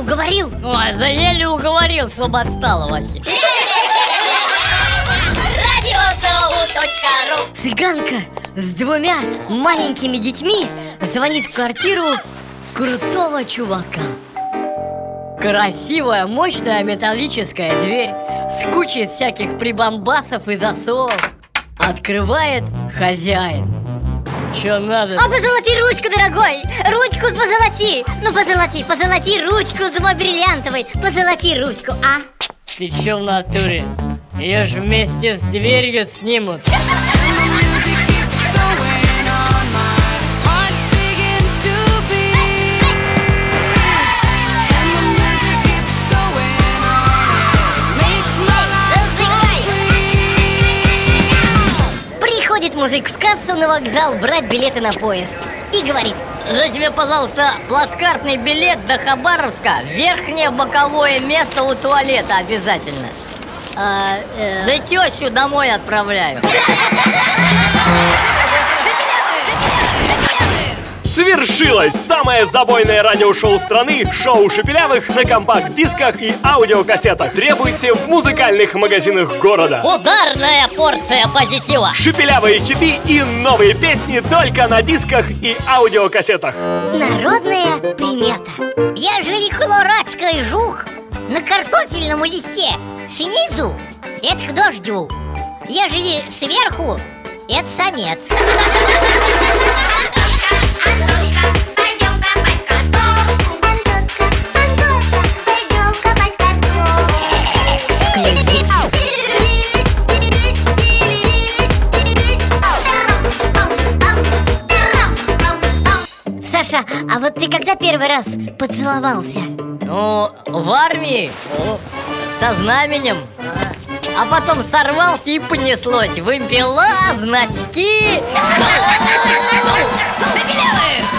уговорил? Ой, да еле уговорил, чтобы отстала Вася. Радиосоу.ру Цыганка с двумя маленькими детьми звонит в квартиру крутого чувака. Красивая, мощная металлическая дверь с кучей всяких прибамбасов и засовов. Открывает хозяин. Че надо? А позолоти ручку, дорогой! Ручку позолоти! Ну позолоти, позолоти ручку бриллиантовой Позолоти ручку, а? Ты че в натуре? Ее ж вместе с дверью снимут. Музык в кассу на вокзал брать билеты на поезд. И говорит За тебе, пожалуйста, плацкартный билет до Хабаровска Верхнее боковое место у туалета обязательно? А, э... Да тещу домой отправляю Свершилось! Самое забойное радиошоу страны Шоу Шепелявых на компакт-дисках и аудиокассетах. Требуйте в музыкальных магазинах города. Ударная порция позитива. Шепелявые хиты и новые песни только на дисках и аудиокассетах. Народная примета. Ежели колорадский жук на картофельном листе снизу Это к дождю. Ежели сверху это самец Саша, а вот ты когда первый раз поцеловался? Ну, в армии Со знаменем а потом сорвался и понеслось Выбила значки Забелевых!